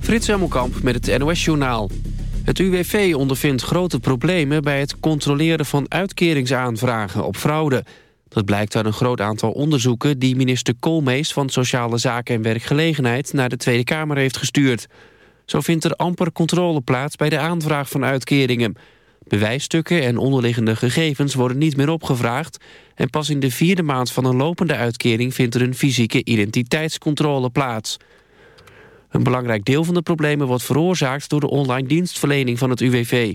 Frits Hemelkamp met het NOS-journaal. Het UWV ondervindt grote problemen bij het controleren van uitkeringsaanvragen op fraude. Dat blijkt uit een groot aantal onderzoeken die minister Koolmees van Sociale Zaken en Werkgelegenheid naar de Tweede Kamer heeft gestuurd. Zo vindt er amper controle plaats bij de aanvraag van uitkeringen. Bewijsstukken en onderliggende gegevens worden niet meer opgevraagd... en pas in de vierde maand van een lopende uitkering... vindt er een fysieke identiteitscontrole plaats. Een belangrijk deel van de problemen wordt veroorzaakt... door de online dienstverlening van het UWV.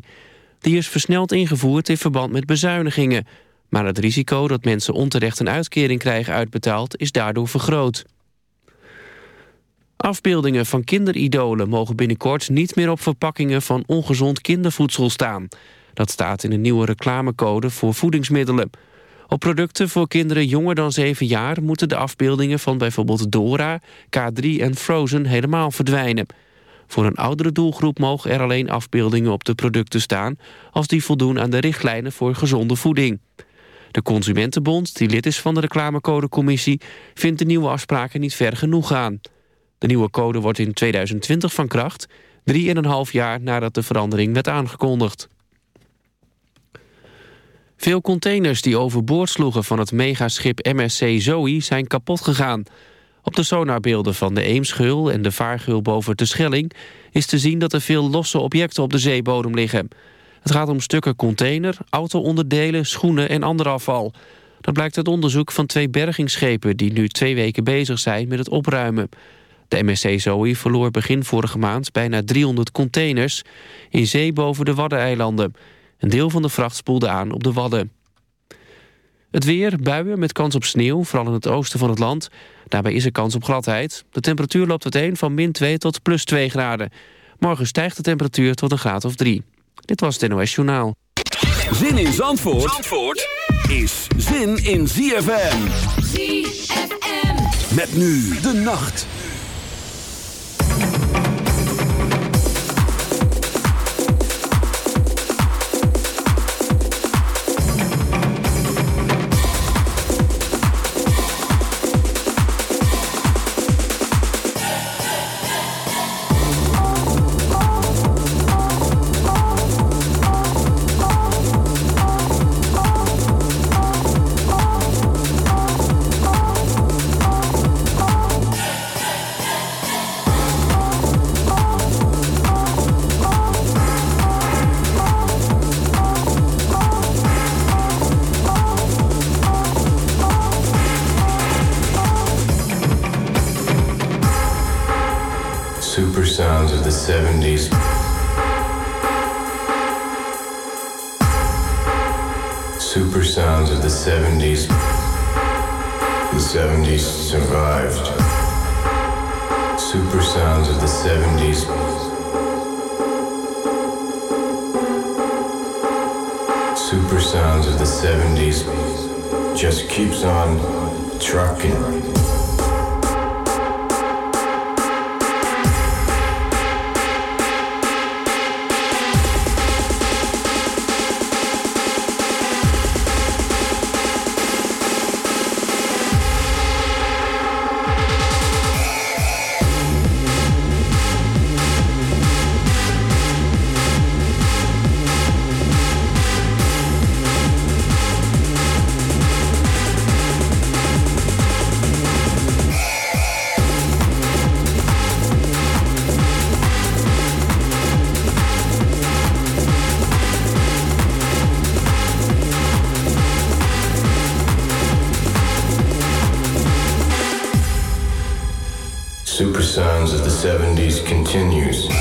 Die is versneld ingevoerd in verband met bezuinigingen. Maar het risico dat mensen onterecht een uitkering krijgen uitbetaald... is daardoor vergroot. Afbeeldingen van kinderidolen mogen binnenkort niet meer op verpakkingen van ongezond kindervoedsel staan. Dat staat in een nieuwe reclamecode voor voedingsmiddelen. Op producten voor kinderen jonger dan 7 jaar... moeten de afbeeldingen van bijvoorbeeld Dora, K3 en Frozen helemaal verdwijnen. Voor een oudere doelgroep mogen er alleen afbeeldingen op de producten staan... als die voldoen aan de richtlijnen voor gezonde voeding. De Consumentenbond, die lid is van de reclamecodecommissie... vindt de nieuwe afspraken niet ver genoeg gaan. De nieuwe code wordt in 2020 van kracht... drieënhalf jaar nadat de verandering werd aangekondigd. Veel containers die overboord sloegen van het megaschip MSC Zoe zijn kapot gegaan. Op de sonarbeelden van de Eemsgeul en de Vaargeul boven de Schelling... is te zien dat er veel losse objecten op de zeebodem liggen. Het gaat om stukken container, auto-onderdelen, schoenen en ander afval. Dat blijkt uit onderzoek van twee bergingsschepen... die nu twee weken bezig zijn met het opruimen. De MSC Zoe verloor begin vorige maand bijna 300 containers... in zee boven de Waddeneilanden... Een deel van de vracht spoelde aan op de Wadden. Het weer, buien met kans op sneeuw, vooral in het oosten van het land. Daarbij is er kans op gladheid. De temperatuur loopt uiteen van min 2 tot plus 2 graden. Morgen stijgt de temperatuur tot een graad of 3. Dit was het NOS Journaal. Zin in Zandvoort, Zandvoort is zin in ZFM. ZFM. Met nu de nacht. 70s continues.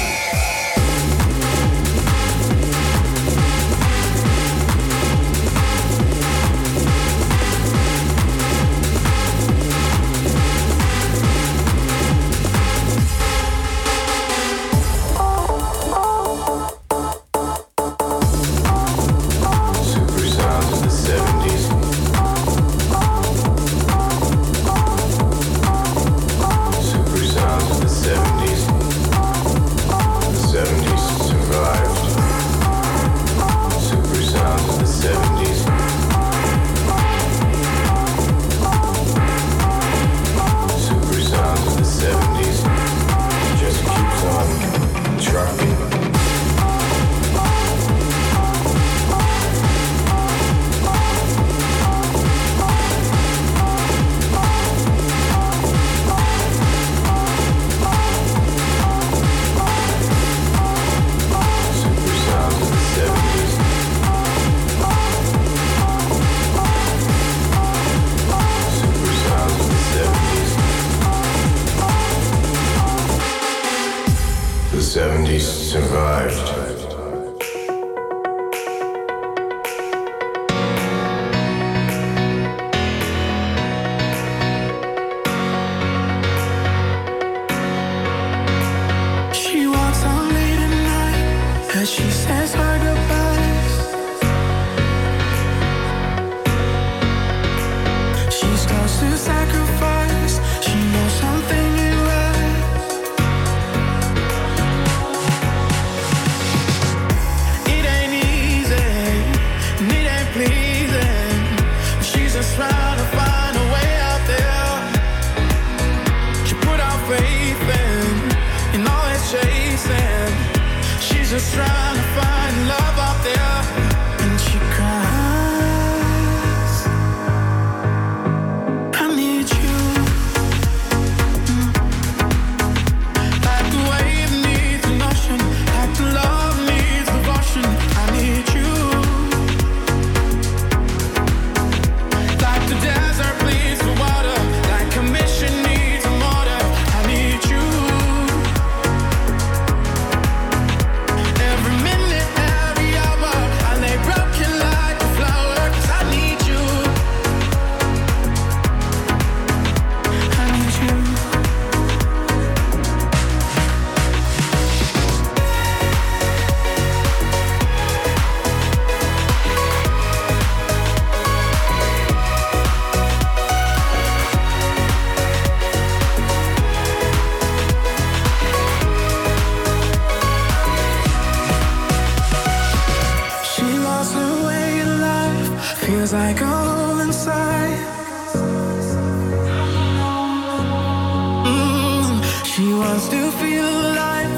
I still feel alive,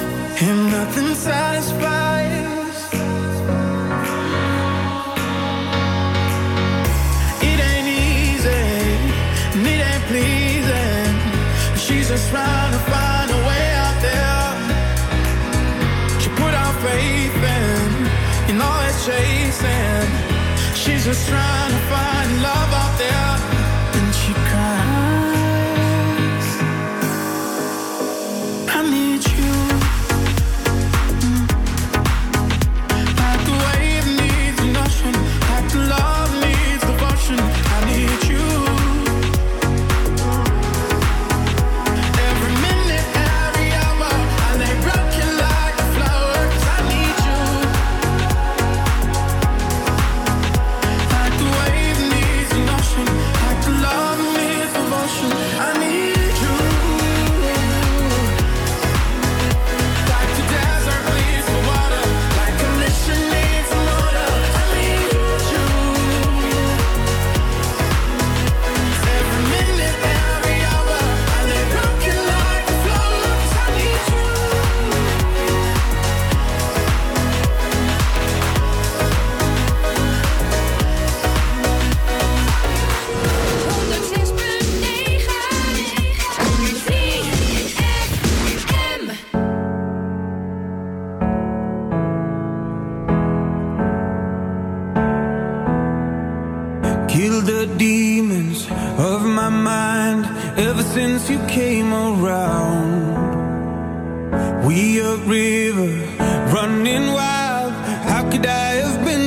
and nothing satisfies. It ain't easy, and it ain't pleasing. She's just trying to find a way out there. She put faith in, all chasing. She's just trying to find love out there.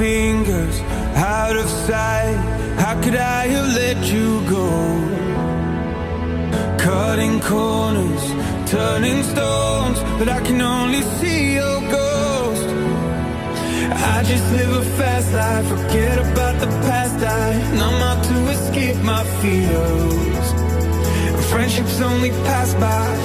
out of sight. How could I have let you go? Cutting corners, turning stones, but I can only see your ghost. I just live a fast life, forget about the past. I numb out to escape my fears. Friendships only pass by,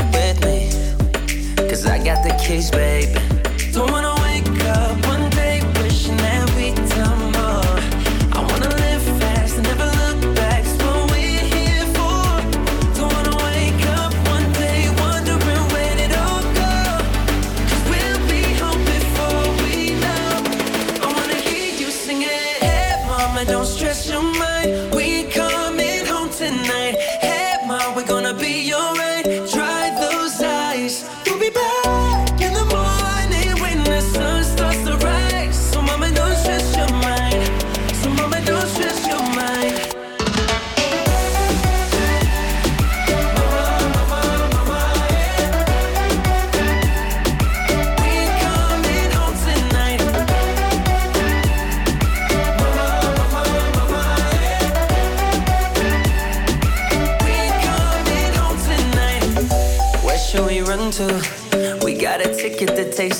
got the keys, baby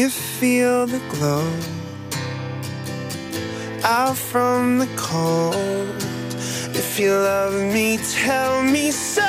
you feel the glow out from the cold? If you love me, tell me so.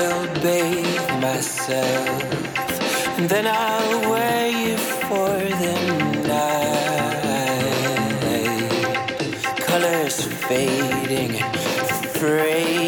I'll bathe myself, and then I'll wear you for the night. Colors fading, afraid.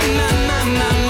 My, my, my, my